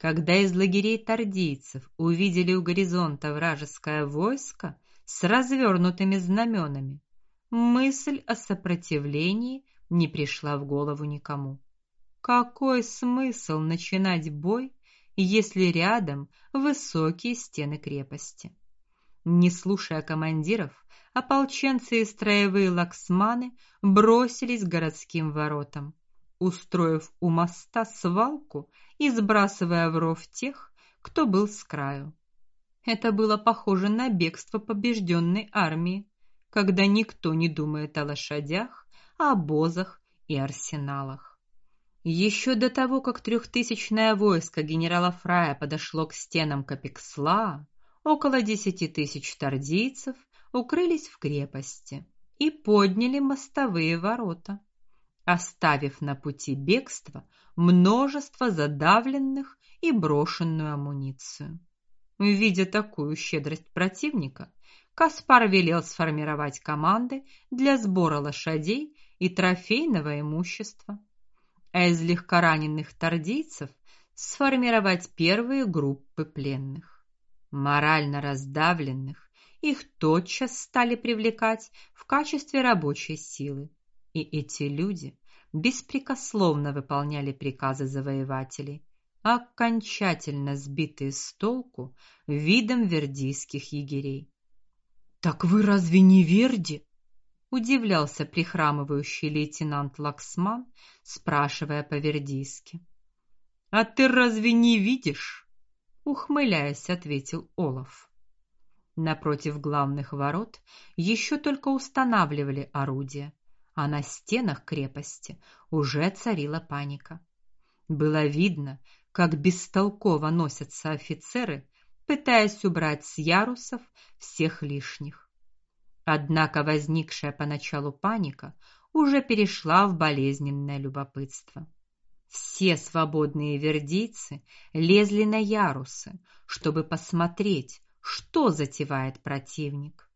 Когда из лагерей тардийцев увидели у горизонта вражеское войско с развернутыми знаменами, мысль о сопротивлении не пришла в голову никому. Какой смысл начинать бой, если рядом высокие стены крепости? Не слушая командиров, ополченцы и строевые лаксманы бросились к городским воротам, устроив у моста свалку и сбрасывая в ров тех, кто был с краю. Это было похоже на бегство побежденной армии, когда никто не думает о лошадях, о обозах и арсеналах. Еще до того, как трехтысячное войско генерала Фрая подошло к стенам Капексла, около десяти тысяч тардийцев укрылись в крепости и подняли мостовые ворота, оставив на пути бегства множество задавленных и брошенную амуницию. Видя такую щедрость противника, Каспар велел сформировать команды для сбора лошадей и трофейного имущества, а из легкораненых тардийцев сформировать первые группы пленных. Морально раздавленных их тотчас стали привлекать в качестве рабочей силы, и эти люди беспрекословно выполняли приказы завоевателей, окончательно сбитые с толку видом вердийских егерей. Так вы разве не Верди? удивлялся прихрамывающий лейтенант Лаксман, спрашивая по-вердийски. А ты разве не видишь? ухмыляясь, ответил Олаф. Напротив главных ворот еще только устанавливали орудия, а на стенах крепости уже царила паника. Было видно, как бестолково носятся офицеры, пытаясь убрать с ярусов всех лишних. Однако возникшая поначалу паника уже перешла в болезненное любопытство. Все свободные вердийцы лезли на ярусы, чтобы посмотреть, что затевает противник.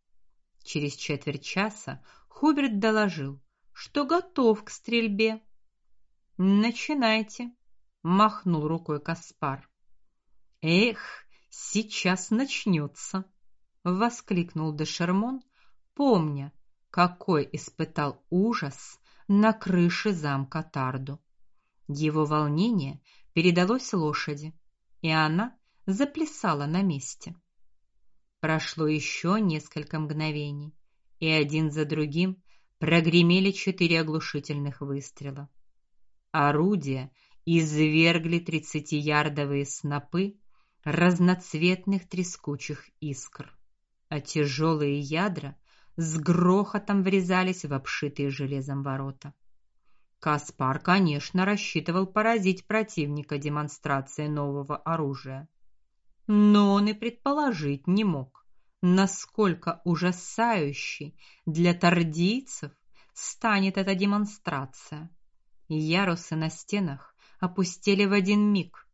Через четверть часа Хуберт доложил, что готов к стрельбе. Начинайте, махнул рукой Каспар. Эх, сейчас начнется, воскликнул де Шермон, помня, какой испытал ужас на крыше замка Тарду. Его волнение передалось лошади, и она заплясала на месте. Прошло еще несколько мгновений, и один за другим прогремели четыре оглушительных выстрела. Орудия извергли тридцатиярдовые снопы разноцветных трескучих искр, а тяжелые ядра с грохотом врезались в обшитые железом ворота. Каспар, конечно, рассчитывал поразить противника демонстрацией нового оружия, но он и предположить не мог, насколько ужасающей для тардийцев станет эта демонстрация. Ярусы на стенах опустили в один миг.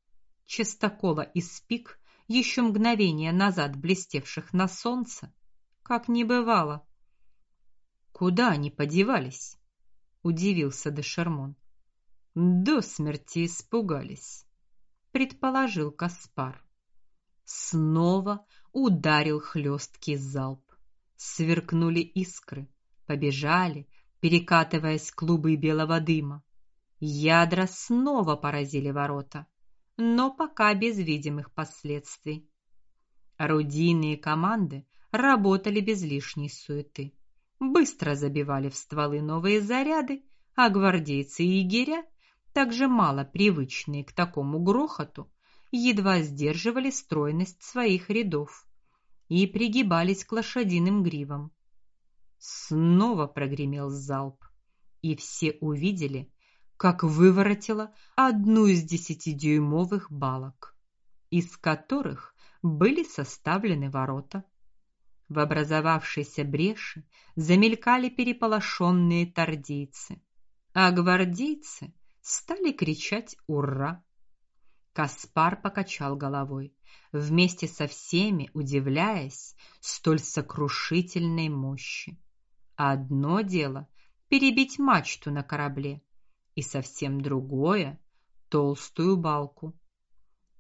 Частокола и спик, еще мгновение назад блестевших на солнце, как не бывало. Куда они подевались? удивился де Шермон. До смерти испугались, предположил Каспар. Снова ударил хлесткий залп. Сверкнули искры, побежали, перекатываясь клубы белого дыма. Ядра снова поразили ворота, но пока без видимых последствий. Орудийные команды работали без лишней суеты. Быстро забивали в стволы новые заряды, а гвардейцы и егеря, также мало привычные к такому грохоту, едва сдерживали стройность своих рядов и пригибались к лошадиным гривам. Снова прогремел залп, и все увидели, как выворотило одну из десятидюймовых балок, из которых были составлены ворота. В образовавшейся бреши замелькали переполошенные тардийцы, а гвардейцы стали кричать ура. Каспар покачал головой, вместе со всеми удивляясь столь сокрушительной мощи. Одно дело перебить мачту на корабле, и совсем другое толстую балку.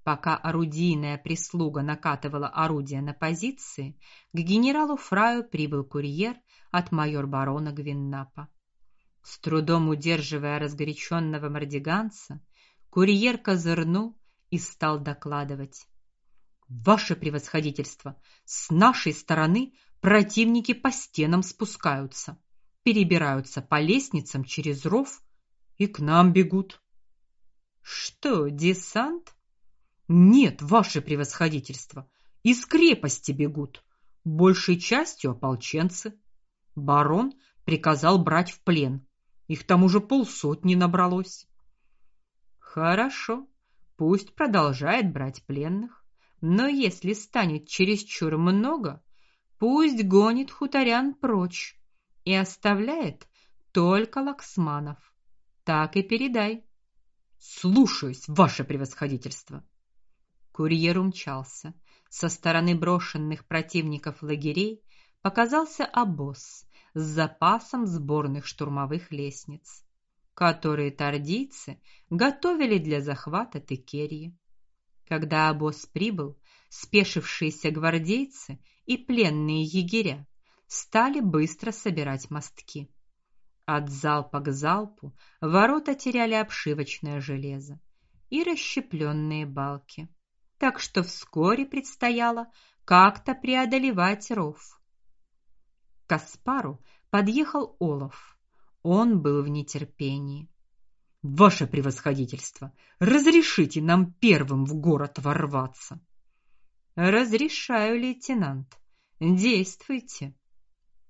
Пока орудийная прислуга накатывала орудия на позиции, к генералу Фраю прибыл курьер от майор-барона Гвиннапа. С трудом удерживая разгоряченного мардиганца, курьер козырнул и стал докладывать: "Ваше превосходительство, с нашей стороны противники по стенам спускаются, перебираются по лестницам через ров и к нам бегут". "Что, десант?" "Нет, ваше превосходительство, из крепости бегут, большей частью ополченцы. Барон приказал брать в плен. Их там уже полсотни набралось. Хорошо, пусть продолжает брать пленных, но если станет чересчур много, пусть гонит хуторян прочь и оставляет только лаксманов. Так и передай. Слушаюсь, ваше превосходительство. Курьер умчался. Со стороны брошенных противников лагерей показался обоз с запасом сборных штурмовых лестниц, которые тардийцы готовили для захвата Текерии. Когда обоз прибыл, спешившиеся гвардейцы и пленные егеря стали быстро собирать мостки. От залпа к залпу ворота теряли обшивочное железо и расщепленные балки. Так что вскоре предстояло как-то преодолевать ров. Каспару подъехал Олаф. Он был в нетерпении. Ваше превосходительство, разрешите нам первым в город ворваться. Разрешаю, лейтенант. Действуйте.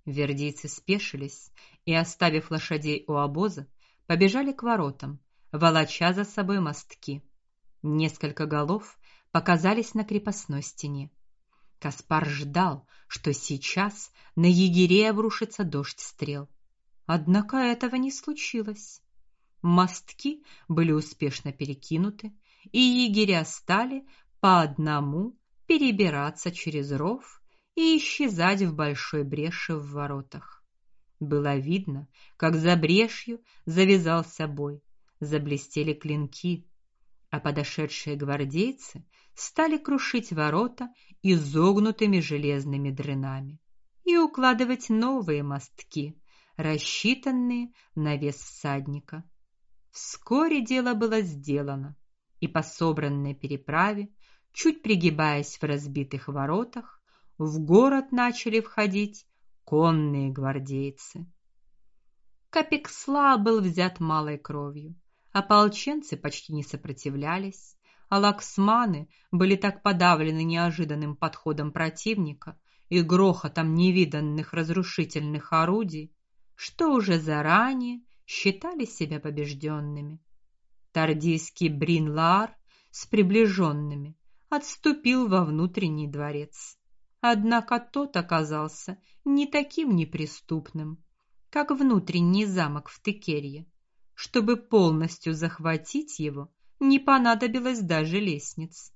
Вердийцы спешились и, оставив лошадей у обоза, побежали к воротам, волоча за собой мостки. Несколько голов показались на крепостной стене. Каспар ждал, что сейчас на егерей обрушится дождь стрел. Однако этого не случилось. Мостки были успешно перекинуты, и егеря стали по одному перебираться через ров и исчезать в большой бреши в воротах. Было видно, как за брешью завязался бой, заблестели клинки, а подошедшие гвардейцы стали крушить ворота изогнутыми железными дрынами и укладывать новые мостки, рассчитанные на вес всадника. Вскоре дело было сделано, и по собранной переправе, чуть пригибаясь в разбитых воротах, в город начали входить конные гвардейцы. Капексла был взят малой кровью. Ополченцы почти не сопротивлялись, а лаксманы были так подавлены неожиданным подходом противника и грохотом невиданных разрушительных орудий, что уже заранее считали себя побежденными. Тардийский Бринлар с приближенными отступил во внутренний дворец. Однако тот оказался не таким неприступным, как внутренний замок в Текерье. Чтобы полностью захватить его, не понадобилось даже лестниц.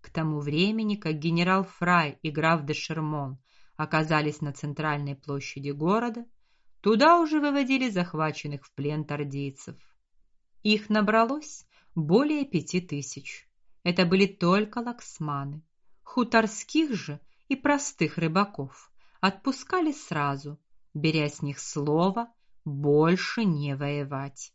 К тому времени, как генерал Фрай и граф де Шермон оказались на центральной площади города, туда уже выводили захваченных в плен тардийцев. Их набралось более пяти тысяч. Это были только лаксманы. Хуторских же и простых рыбаков отпускали сразу, беря с них слово больше не воевать.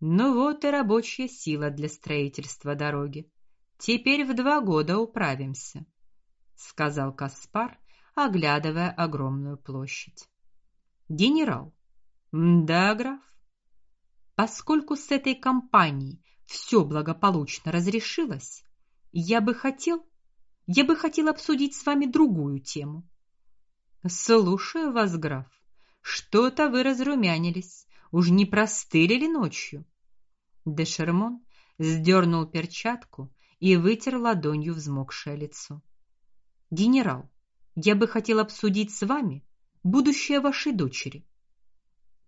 Ну вот и рабочая сила для строительства дороги. Теперь в два года управимся, сказал Каспар, оглядывая огромную площадь. Генерал. Да, граф. Поскольку с этой компанией все благополучно разрешилось, я бы хотел, я бы хотел обсудить с вами другую тему. Слушаю вас, граф. Что-то вы разрумянились. Уж не простыли ли ночью? Де Шермон сдернул перчатку и вытер ладонью взмокшее лицо. Генерал, я бы хотел обсудить с вами будущее вашей дочери.